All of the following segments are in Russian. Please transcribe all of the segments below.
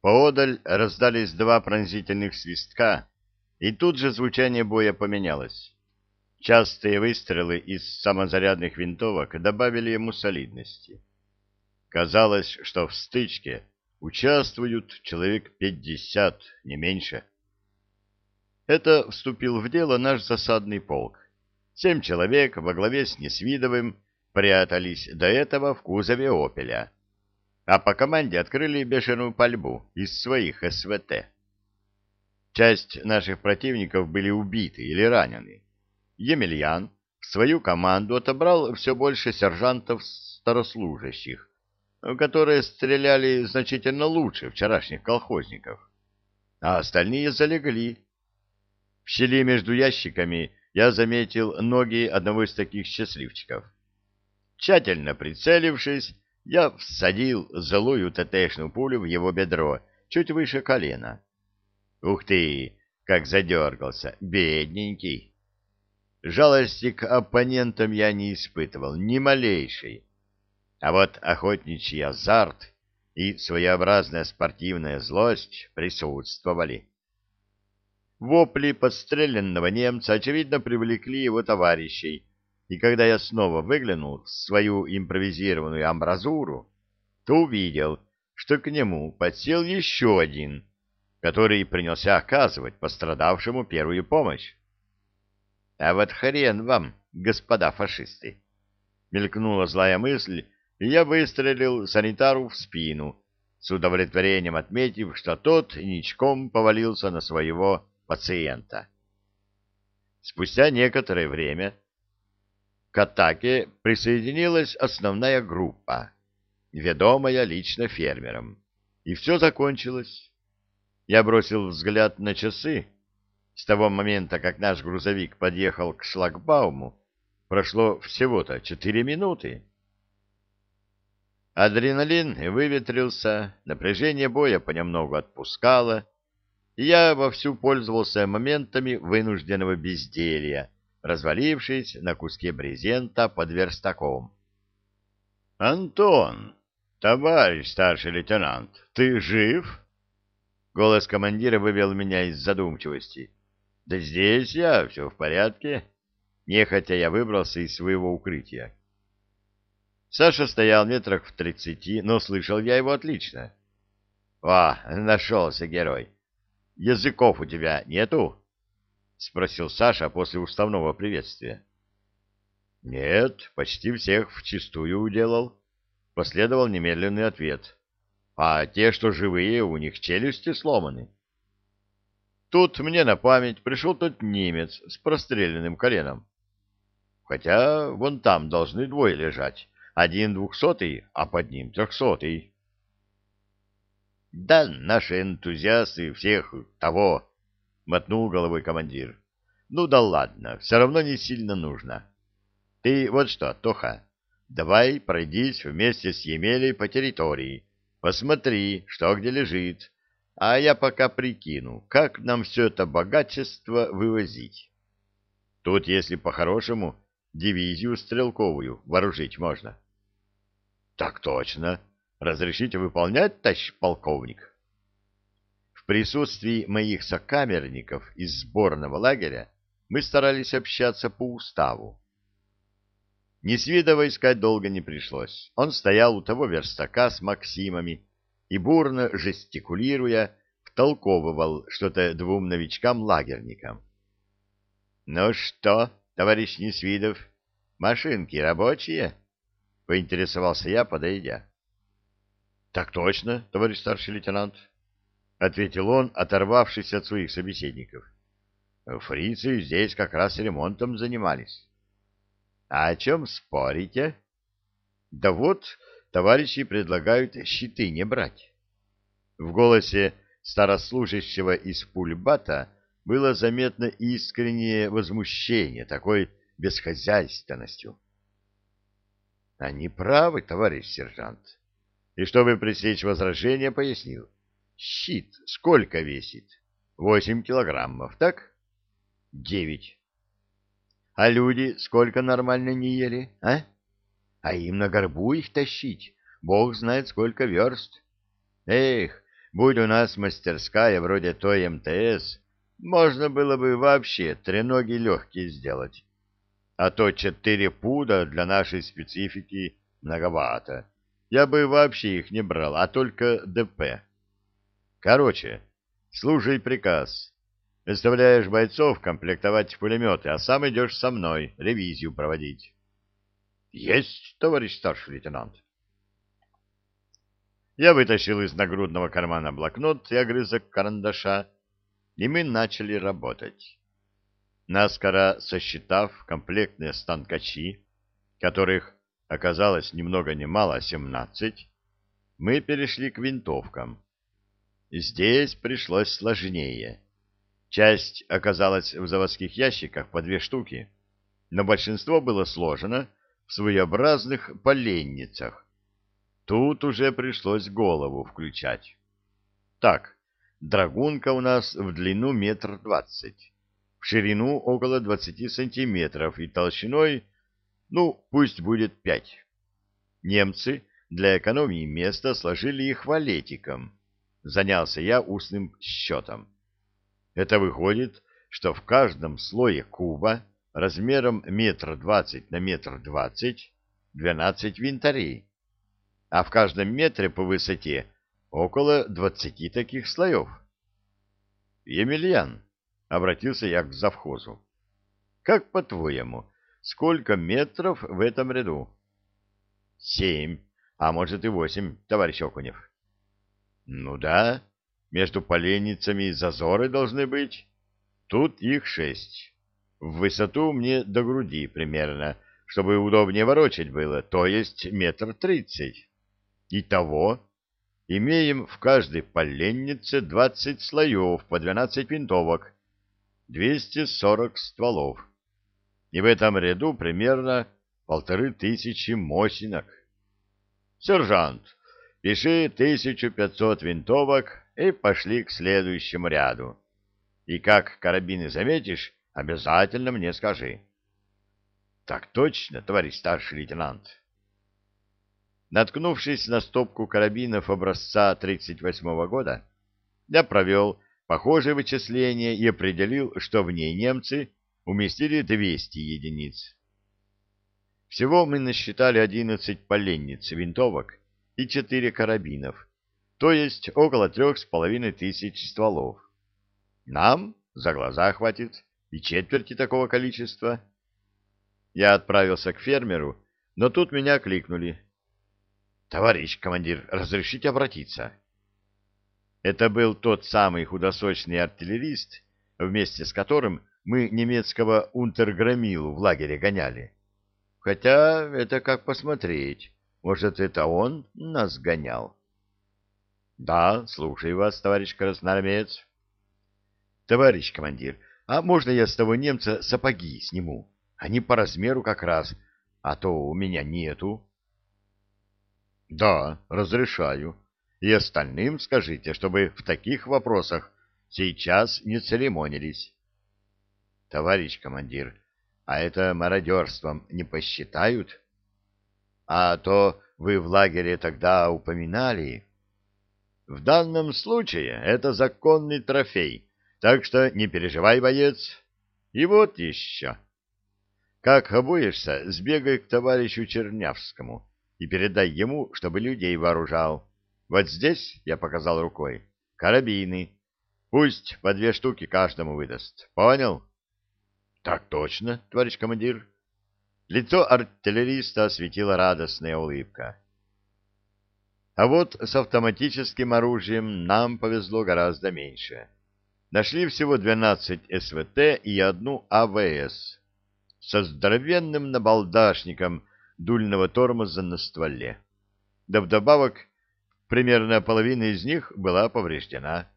Поодаль раздались два пронзительных свистка, и тут же звучание боя поменялось. Частые выстрелы из самозарядных винтовок добавили ему солидности. Казалось, что в стычке участвуют человек пятьдесят, не меньше. Это вступил в дело наш засадный полк. Семь человек во главе с Несвидовым прятались до этого в кузове «Опеля», а по команде открыли бешеную пальбу из своих СВТ. Часть наших противников были убиты или ранены. Емельян в свою команду отобрал все больше сержантов-старослужащих, которые стреляли значительно лучше вчерашних колхозников. А остальные залегли. В щели между ящиками я заметил ноги одного из таких счастливчиков. Тщательно прицелившись, я всадил злую ТТшную пулю в его бедро, чуть выше колена. Ух ты, как задергался, бедненький. Жалости к оппонентам я не испытывал, ни малейшей. А вот охотничий азарт и своеобразная спортивная злость присутствовали. Вопли подстреленного немца, очевидно, привлекли его товарищей, и когда я снова выглянул в свою импровизированную амбразуру, то увидел, что к нему подсел еще один, который принялся оказывать пострадавшему первую помощь. — А вот хрен вам, господа фашисты! — мелькнула злая мысль, и я выстрелил санитару в спину, с удовлетворением отметив, что тот ничком повалился на своего пациента. Спустя некоторое время к атаке присоединилась основная группа, ведомая лично фермером, и все закончилось. Я бросил взгляд на часы. С того момента, как наш грузовик подъехал к шлагбауму, прошло всего-то четыре минуты. Адреналин выветрился, напряжение боя понемногу отпускало, и я вовсю пользовался моментами вынужденного безделья, развалившись на куске брезента под верстаком. — Антон, товарищ старший лейтенант, ты жив? Голос командира вывел меня из задумчивости. — Да здесь я, все в порядке. Нехотя я выбрался из своего укрытия. Саша стоял метрах в тридцати, но слышал я его отлично. — О, нашелся герой. Языков у тебя нету? — спросил Саша после уставного приветствия. — Нет, почти всех вчистую уделал. Последовал немедленный ответ. — А те, что живые, у них челюсти сломаны. Тут мне на память пришел тот немец с простреленным коленом. Хотя вон там должны двое лежать один двухсотый, а под ним трехсотый. — Да наши энтузиасты всех того, — мотнул головой командир. — Ну да ладно, все равно не сильно нужно. Ты вот что, Тоха, давай пройдись вместе с Емелей по территории, посмотри, что где лежит, а я пока прикину, как нам все это богачество вывозить. Тут, если по-хорошему, дивизию стрелковую вооружить можно. — Так точно. Разрешите выполнять, товарищ полковник? Присутствии моих сокамерников из сборного лагеря мы старались общаться по уставу. Несвидова искать долго не пришлось. Он стоял у того верстака с Максимами и, бурно жестикулируя, втолковывал что-то двум новичкам-лагерникам. — Ну что, товарищ Несвидов, машинки рабочие? — поинтересовался я, подойдя. — Так точно, товарищ старший лейтенант, — ответил он, оторвавшись от своих собеседников. — Фрицы здесь как раз ремонтом занимались. — А о чем спорите? — Да вот, товарищи предлагают щиты не брать. В голосе старослужащего из пульбата было заметно искреннее возмущение такой бесхозяйственностью. Они правы, товарищ сержант. И чтобы пресечь возражение, пояснил. Щит сколько весит? Восемь килограммов, так? Девять. А люди сколько нормально не ели, а? А им на горбу их тащить, бог знает сколько верст. Эх, будь у нас мастерская вроде той МТС, можно было бы вообще треноги легкие сделать. А то четыре пуда для нашей специфики многовато. Я бы вообще их не брал, а только ДП. Короче, слушай приказ. Выставляешь бойцов комплектовать пулеметы, а сам идешь со мной ревизию проводить. — Есть, товарищ старший лейтенант. Я вытащил из нагрудного кармана блокнот и огрызок карандаша, и мы начали работать. Наскоро сосчитав комплектные станкачи, которых оказалось ни много ни мало, а семнадцать, мы перешли к винтовкам. Здесь пришлось сложнее. Часть оказалась в заводских ящиках по две штуки, но большинство было сложено в своеобразных поленницах. Тут уже пришлось голову включать. Так, драгунка у нас в длину метр двадцать, в ширину около двадцати сантиметров и толщиной, ну, пусть будет пять. Немцы для экономии места сложили их валетиком. Занялся я устным счетом. Это выходит, что в каждом слое куба размером метр двадцать на метр двадцать двенадцать винтарей, а в каждом метре по высоте около двадцати таких слоев. Емельян, обратился я к завхозу, как по-твоему, сколько метров в этом ряду? Семь, а может и восемь, товарищ Окунев. Ну да, между поленницами зазоры должны быть. Тут их шесть. В высоту мне до груди примерно, чтобы удобнее ворочать было, то есть метр тридцать. Итого имеем в каждой поленнице двадцать слоев по двенадцать винтовок, двести сорок стволов. И в этом ряду примерно полторы тысячи мосинок. Сержант, пиши тысячу пятьсот винтовок и пошли к следующему ряду. И как карабины заметишь, обязательно мне скажи. — Так точно, товарищ старший лейтенант. Наткнувшись на стопку карабинов образца 38-го года, я провел похожее вычисление и определил, что в ней немцы уместили 200 единиц. Всего мы насчитали 11 поленниц винтовок и 4 карабинов, то есть около трех с половиной тысяч стволов. Нам за глаза хватит и четверти такого количества. Я отправился к фермеру, но тут меня кликнули. «Товарищ командир, разрешите обратиться?» Это был тот самый худосочный артиллерист, вместе с которым мы немецкого унтерграмилу в лагере гоняли. Хотя это как посмотреть, может, это он нас гонял. Да, слушаю вас, товарищ красноармеец. Товарищ командир, а можно я с того немца сапоги сниму? Они по размеру как раз, а то у меня нету. Да, разрешаю. И остальным скажите, чтобы в таких вопросах сейчас не церемонились. Товарищ командир, а это мародерством не посчитают? А то вы в лагере тогда упоминали... В данном случае это законный трофей, так что не переживай, боец. И вот еще. Как обуешься, сбегай к товарищу Чернявскому и передай ему, чтобы людей вооружал. Вот здесь, я показал рукой, карабины. Пусть по две штуки каждому выдаст. Понял? Так точно, товарищ командир. Лицо артиллериста осветила радостная улыбка. А вот с автоматическим оружием нам повезло гораздо меньше. Нашли всего 12 СВТ и одну АВС со здоровенным набалдашником дульного тормоза на стволе. Да вдобавок, примерно половина из них была повреждена.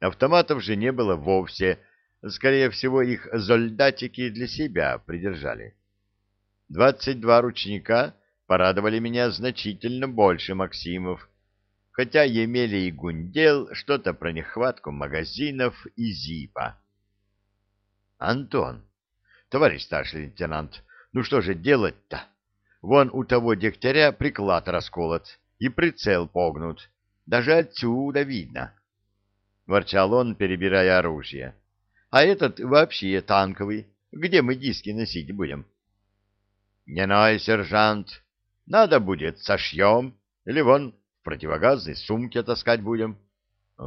Автоматов же не было вовсе, скорее всего, их зольдатики для себя придержали. 22 ручника порадовали меня значительно больше Максимов, хотя имели и гундел что-то про нехватку магазинов и зипа. Антон, товарищ старший лейтенант, ну что же делать-то? Вон у того дегтяря приклад расколот и прицел погнут, даже отсюда видно, — ворчал он, перебирая оружие. — А этот вообще танковый. Где мы диски носить будем? — Не ной, сержант. Надо будет, сошьем. Или вон в противогазной сумке таскать будем.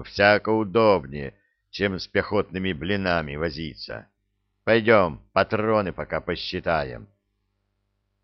Всяко удобнее, чем с пехотными блинами возиться. Пойдем, патроны пока посчитаем.